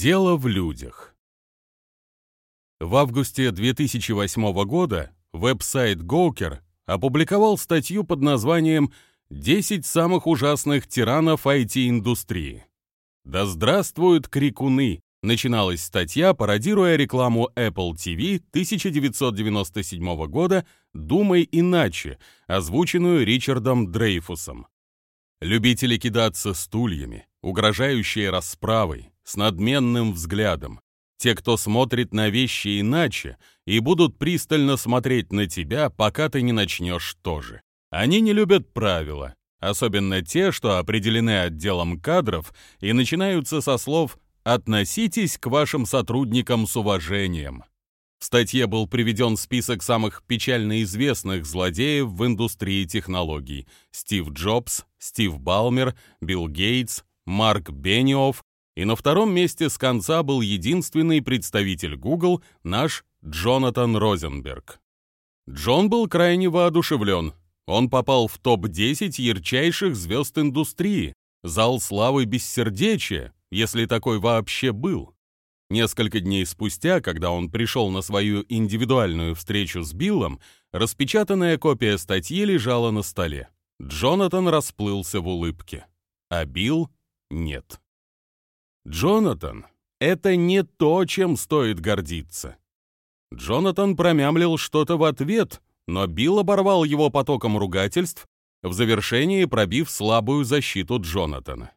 Дело в людях. В августе 2008 года веб-сайт Gawker опубликовал статью под названием «10 самых ужасных тиранов IT-индустрии». «Да здравствуют крикуны!» начиналась статья, пародируя рекламу Apple TV 1997 года «Думай иначе», озвученную Ричардом Дрейфусом. Любители кидаться стульями, угрожающие расправой, с надменным взглядом. Те, кто смотрит на вещи иначе, и будут пристально смотреть на тебя, пока ты не начнешь тоже. Они не любят правила, особенно те, что определены отделом кадров и начинаются со слов «относитесь к вашим сотрудникам с уважением». В статье был приведен список самых печально известных злодеев в индустрии технологий. Стив Джобс, Стив Балмер, Билл Гейтс, Марк Бениофф, и на втором месте с конца был единственный представитель Google, наш Джонатан Розенберг. Джон был крайне воодушевлен. Он попал в топ-10 ярчайших звезд индустрии, зал славы бессердечия, если такой вообще был. Несколько дней спустя, когда он пришел на свою индивидуальную встречу с Биллом, распечатанная копия статьи лежала на столе. Джонатан расплылся в улыбке, а Билл — нет. Джонатан — это не то, чем стоит гордиться. Джонатан промямлил что-то в ответ, но Билл оборвал его потоком ругательств, в завершении пробив слабую защиту Джонатана.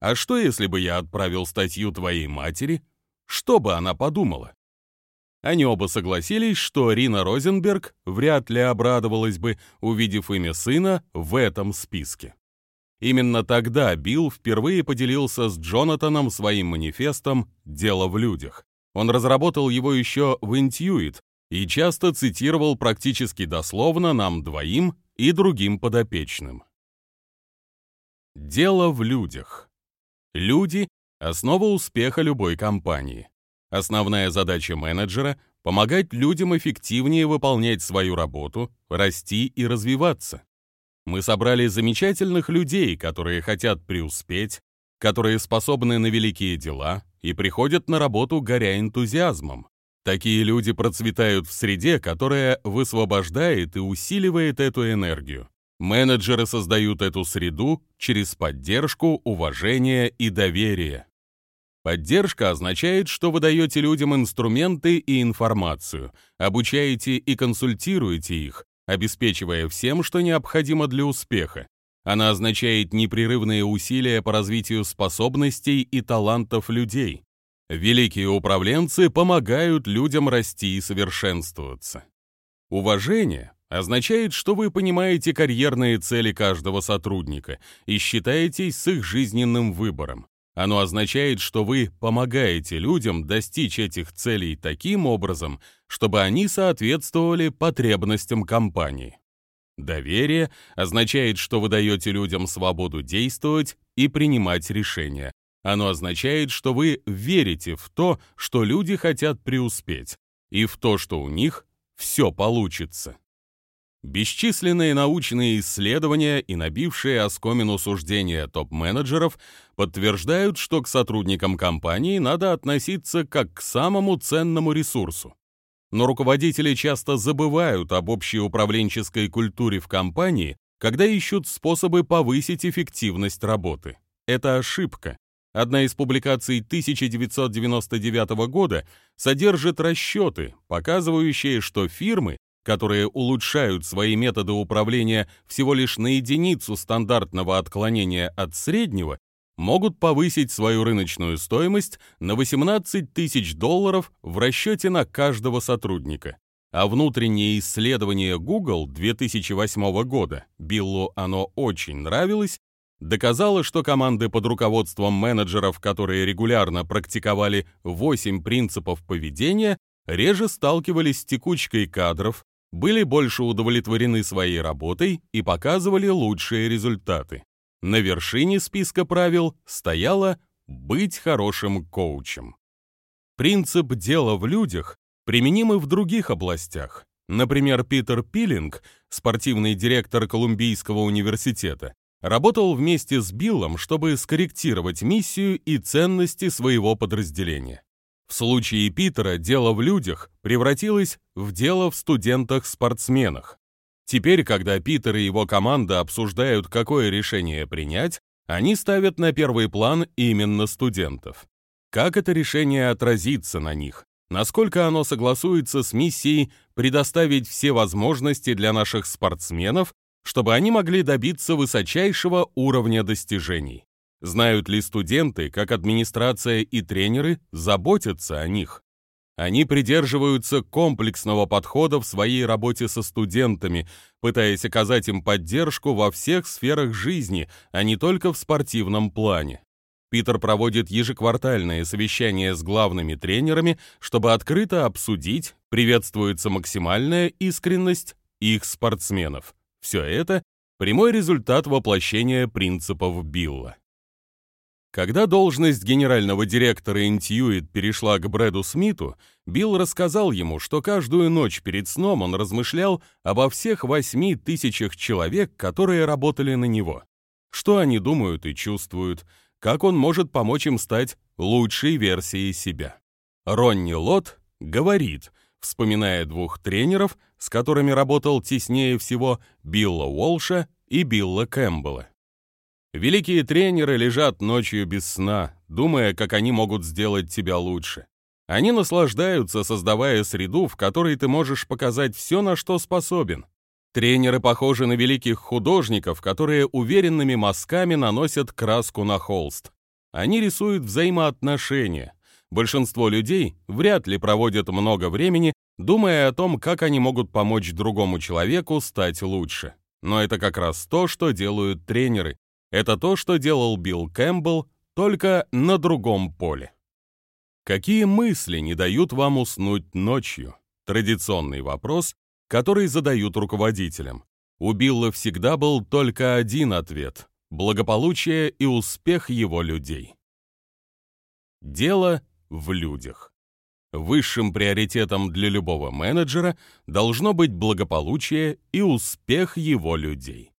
«А что, если бы я отправил статью твоей матери? Что бы она подумала?» Они оба согласились, что Рина Розенберг вряд ли обрадовалась бы, увидев имя сына в этом списке. Именно тогда Билл впервые поделился с Джонатаном своим манифестом «Дело в людях». Он разработал его еще в Intuit и часто цитировал практически дословно нам двоим и другим подопечным. Дело в людях. Люди — основа успеха любой компании. Основная задача менеджера — помогать людям эффективнее выполнять свою работу, расти и развиваться. Мы собрали замечательных людей, которые хотят преуспеть, которые способны на великие дела и приходят на работу горя энтузиазмом. Такие люди процветают в среде, которая высвобождает и усиливает эту энергию. Менеджеры создают эту среду через поддержку, уважение и доверие. Поддержка означает, что вы даете людям инструменты и информацию, обучаете и консультируете их, обеспечивая всем, что необходимо для успеха. Она означает непрерывные усилия по развитию способностей и талантов людей. Великие управленцы помогают людям расти и совершенствоваться. Уважение означает, что вы понимаете карьерные цели каждого сотрудника и считаетесь с их жизненным выбором. Оно означает, что вы помогаете людям достичь этих целей таким образом, чтобы они соответствовали потребностям компании. Доверие означает, что вы даете людям свободу действовать и принимать решения. Оно означает, что вы верите в то, что люди хотят преуспеть, и в то, что у них все получится. Бесчисленные научные исследования и набившие оскомину суждения топ-менеджеров подтверждают, что к сотрудникам компании надо относиться как к самому ценному ресурсу. Но руководители часто забывают об общей управленческой культуре в компании, когда ищут способы повысить эффективность работы. Это ошибка. Одна из публикаций 1999 года содержит расчеты, показывающие, что фирмы, которые улучшают свои методы управления всего лишь на единицу стандартного отклонения от среднего, могут повысить свою рыночную стоимость на 18 тысяч долларов в расчете на каждого сотрудника. А внутреннее исследование Google 2008 года, Биллу оно очень нравилось, доказало, что команды под руководством менеджеров, которые регулярно практиковали 8 принципов поведения, реже сталкивались с текучкой кадров, были больше удовлетворены своей работой и показывали лучшие результаты. На вершине списка правил стояло «быть хорошим коучем». Принцип «дела в людях» применим и в других областях. Например, Питер Пиллинг, спортивный директор Колумбийского университета, работал вместе с Биллом, чтобы скорректировать миссию и ценности своего подразделения. В случае Питера дело в людях превратилось в дело в студентах-спортсменах. Теперь, когда Питер и его команда обсуждают, какое решение принять, они ставят на первый план именно студентов. Как это решение отразится на них? Насколько оно согласуется с миссией предоставить все возможности для наших спортсменов, чтобы они могли добиться высочайшего уровня достижений? Знают ли студенты, как администрация и тренеры заботятся о них? Они придерживаются комплексного подхода в своей работе со студентами, пытаясь оказать им поддержку во всех сферах жизни, а не только в спортивном плане. Питер проводит ежеквартальные совещания с главными тренерами, чтобы открыто обсудить, приветствуется максимальная искренность их спортсменов. Все это – прямой результат воплощения принципов Билла. Когда должность генерального директора Intuit перешла к Брэду Смиту, Билл рассказал ему, что каждую ночь перед сном он размышлял обо всех восьми тысячах человек, которые работали на него. Что они думают и чувствуют, как он может помочь им стать лучшей версией себя. Ронни Лот говорит, вспоминая двух тренеров, с которыми работал теснее всего Билла Уолша и Билла Кэмпбелла. Великие тренеры лежат ночью без сна, думая, как они могут сделать тебя лучше. Они наслаждаются, создавая среду, в которой ты можешь показать все, на что способен. Тренеры похожи на великих художников, которые уверенными мазками наносят краску на холст. Они рисуют взаимоотношения. Большинство людей вряд ли проводят много времени, думая о том, как они могут помочь другому человеку стать лучше. Но это как раз то, что делают тренеры. Это то, что делал Билл Кэмпбелл, только на другом поле. Какие мысли не дают вам уснуть ночью? Традиционный вопрос, который задают руководителям. У Билла всегда был только один ответ – благополучие и успех его людей. Дело в людях. Высшим приоритетом для любого менеджера должно быть благополучие и успех его людей.